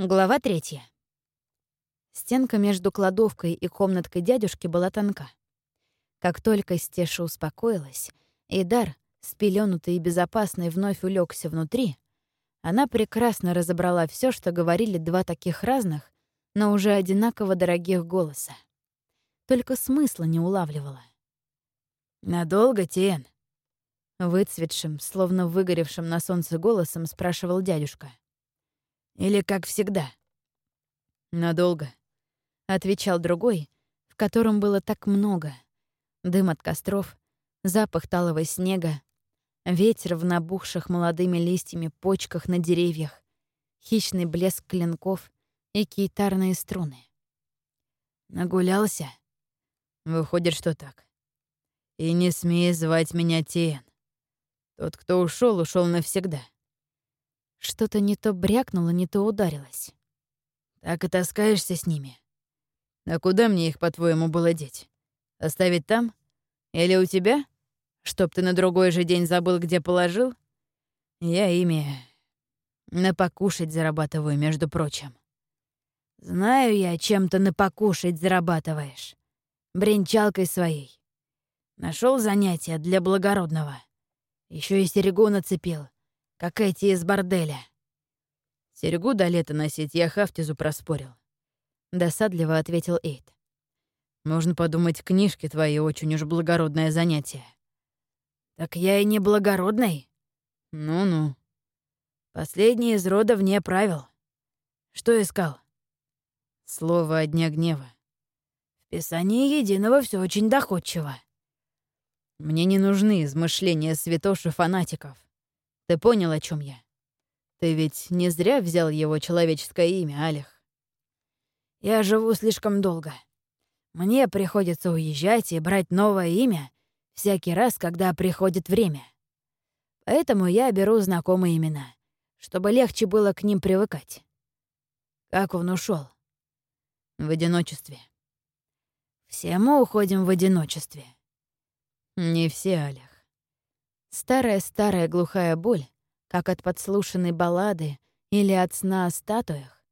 Глава третья. Стенка между кладовкой и комнаткой дядюшки была тонка. Как только Стеша успокоилась, и дар, спеленутый и безопасный, вновь улегся внутри, она прекрасно разобрала все, что говорили два таких разных, но уже одинаково дорогих голоса. Только смысла не улавливала. «Надолго, Тен?» Выцветшим, словно выгоревшим на солнце голосом спрашивал дядюшка. «Или как всегда?» «Надолго», — отвечал другой, в котором было так много. Дым от костров, запах талого снега, ветер в набухших молодыми листьями почках на деревьях, хищный блеск клинков и китарные струны. «Нагулялся?» «Выходит, что так. И не смей звать меня Тиен. Тот, кто ушел, ушел навсегда. Что-то не то брякнуло, не то ударилось. Так и таскаешься с ними. А куда мне их, по-твоему, было деть? Оставить там? Или у тебя? Чтоб ты на другой же день забыл, где положил? Я ими на покушать зарабатываю, между прочим. Знаю я, чем ты на покушать зарабатываешь. Бренчалкой своей. Нашел занятие для благородного. Еще и серегу нацепил, как эти из борделя. Серегу до лета носить я Хафтизу проспорил. Досадливо ответил Эйд. Можно подумать, книжки твои очень уж благородное занятие. Так я и не благородный. Ну-ну. Последний из рода вне правил. Что искал? Слово о дне гнева. В Писании Единого все очень доходчиво. Мне не нужны измышления святош фанатиков. Ты понял, о чем я? Ты ведь не зря взял его человеческое имя, Алих. Я живу слишком долго. Мне приходится уезжать и брать новое имя всякий раз, когда приходит время. Поэтому я беру знакомые имена, чтобы легче было к ним привыкать. Как он ушел? В одиночестве. Все мы уходим в одиночестве. Не все, Олег. Старая-старая глухая боль, как от подслушанной баллады или от сна о статуях,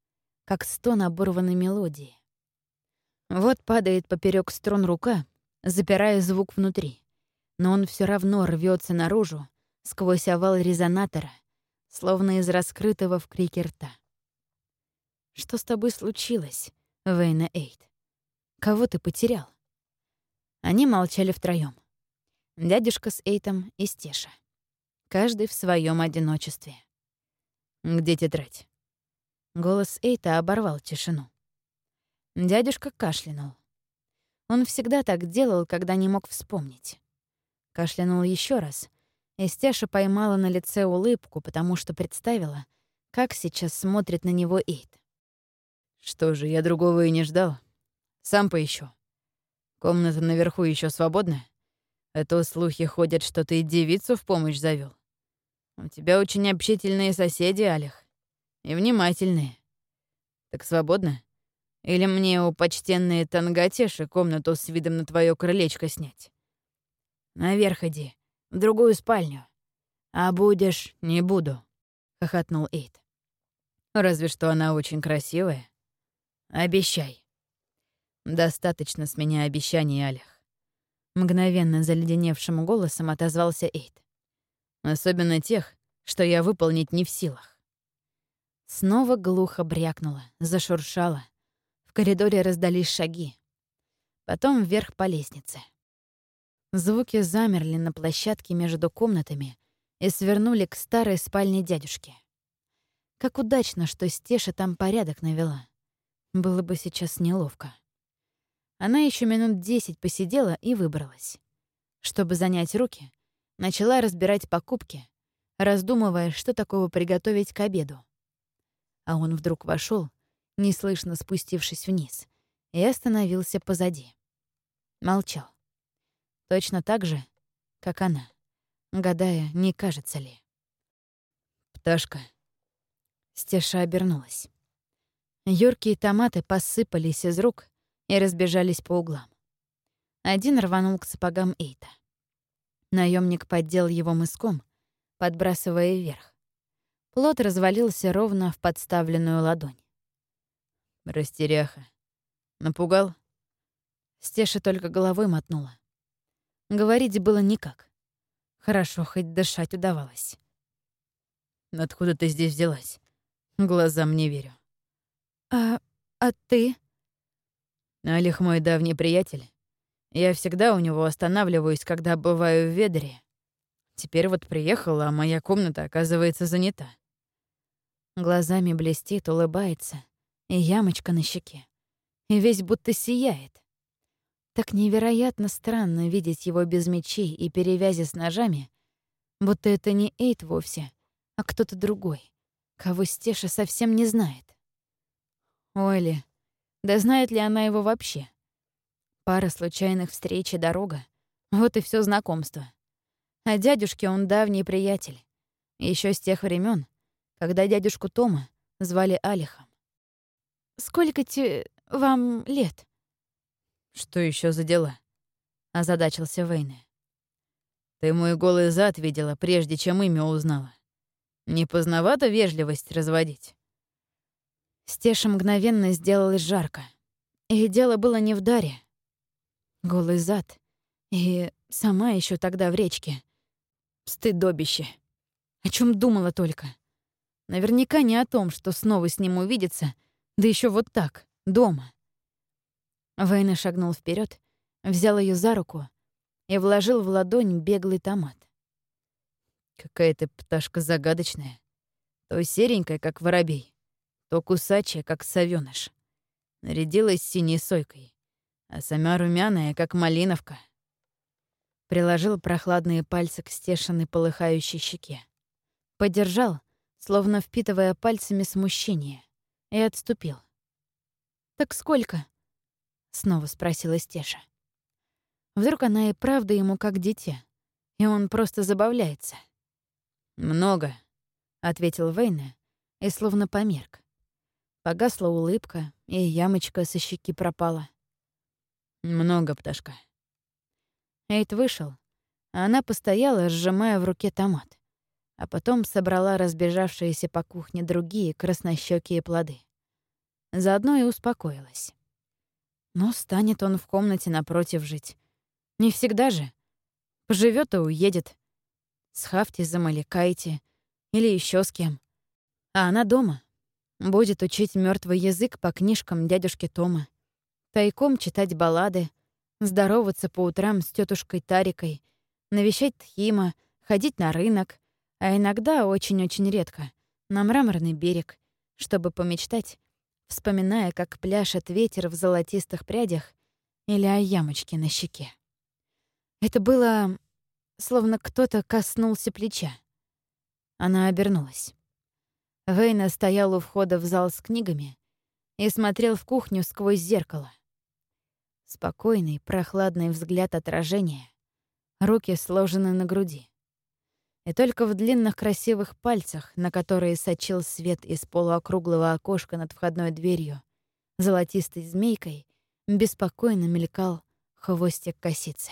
как стон оборванной мелодии. Вот падает поперек струн рука, запирая звук внутри, но он все равно рвется наружу, сквозь овал резонатора, словно из раскрытого в крике рта. «Что с тобой случилось, Вейна Эйд? Кого ты потерял?» Они молчали втроём дядюшка с Эйтом и Стеша. Каждый в своем одиночестве. «Где тетрадь?» Голос Эйта оборвал тишину. Дядюшка кашлянул. Он всегда так делал, когда не мог вспомнить. Кашлянул еще раз, и Стеша поймала на лице улыбку, потому что представила, как сейчас смотрит на него Эйт. «Что же, я другого и не ждал. Сам поищу. Комната наверху еще свободна?» А то слухи ходят, что ты девицу в помощь завел. У тебя очень общительные соседи, Алих. И внимательные. Так свободно? Или мне у почтенной Тангатеши комнату с видом на твое крылечко снять? Наверх иди, в другую спальню. А будешь — не буду, — хохотнул Эйд. Разве что она очень красивая. Обещай. Достаточно с меня обещаний, Алих. Мгновенно заледеневшим голосом отозвался Эйд. «Особенно тех, что я выполнить не в силах». Снова глухо брякнуло, зашуршало. В коридоре раздались шаги. Потом вверх по лестнице. Звуки замерли на площадке между комнатами и свернули к старой спальне дядюшки. Как удачно, что Стеша там порядок навела. Было бы сейчас неловко. Она еще минут десять посидела и выбралась. Чтобы занять руки, начала разбирать покупки, раздумывая, что такого приготовить к обеду. А он вдруг вошел, неслышно спустившись вниз, и остановился позади. Молчал. Точно так же, как она, гадая, не кажется ли. «Пташка». Стеша обернулась. Юркие томаты посыпались из рук, и разбежались по углам. Один рванул к сапогам Эйта. Наемник поддел его мыском, подбрасывая вверх. Плот развалился ровно в подставленную ладонь. Растеряха. Напугал? Стеша только головой мотнула. Говорить было никак. Хорошо, хоть дышать удавалось. Откуда ты здесь взялась? Глазам не верю. А... а ты? Алих мой давний приятель. Я всегда у него останавливаюсь, когда бываю в Ведре. Теперь вот приехала, а моя комната оказывается занята. Глазами блестит, улыбается, и ямочка на щеке. И весь будто сияет. Так невероятно странно видеть его без мечей и перевязи с ножами, будто это не Эйт вовсе, а кто-то другой, кого Стеша совсем не знает. Ойли, да знает ли она его вообще? Пара случайных встреч и дорога. Вот и все знакомство. А дядюшке он давний приятель. еще с тех времен, когда дядюшку Тома звали Алихом. «Сколько те... вам лет?» «Что еще за дела?» — озадачился Вейне. «Ты мой голый зад видела, прежде чем имя узнала. Не поздновато вежливость разводить?» Стеша мгновенно сделалось жарко. И дело было не в даре. Голый зад. И сама еще тогда в речке. Стыдобище. О чем думала только. Наверняка не о том, что снова с ним увидеться, да еще вот так, дома. Вейна шагнул вперед, взял ее за руку и вложил в ладонь беглый томат. «Какая ты пташка загадочная. То серенькая, как воробей, то кусачая, как совёныш. Нарядилась синей сойкой, а сама румяная, как малиновка». Приложил прохладные пальцы к стешенной полыхающей щеке. Подержал, словно впитывая пальцами смущение, и отступил. «Так сколько?» Снова спросила Стеша. Вдруг она и правда ему как дитя, и он просто забавляется. «Много», — ответил Вейна и словно померк. Погасла улыбка, и ямочка со щеки пропала. «Много, пташка». Эйд вышел, а она постояла, сжимая в руке томат, а потом собрала разбежавшиеся по кухне другие краснощёкие плоды. Заодно и успокоилась. Ну, станет он в комнате напротив жить. Не всегда же. Поживет и уедет. С Хафти замаликайте. Или еще с кем. А она дома. Будет учить мертвый язык по книжкам дядюшки Тома. Тайком читать баллады. Здороваться по утрам с тетушкой Тарикой. Навещать Тхима. Ходить на рынок. А иногда, очень-очень редко, на мраморный берег, чтобы помечтать вспоминая, как пляшет ветер в золотистых прядях или о ямочке на щеке. Это было словно кто-то коснулся плеча. Она обернулась. Вейна стоял у входа в зал с книгами и смотрел в кухню сквозь зеркало. Спокойный, прохладный взгляд отражения, руки сложены на груди. И только в длинных красивых пальцах, на которые сочил свет из полуокруглого окошка над входной дверью, золотистой змейкой, беспокойно мелькал хвостик косицы.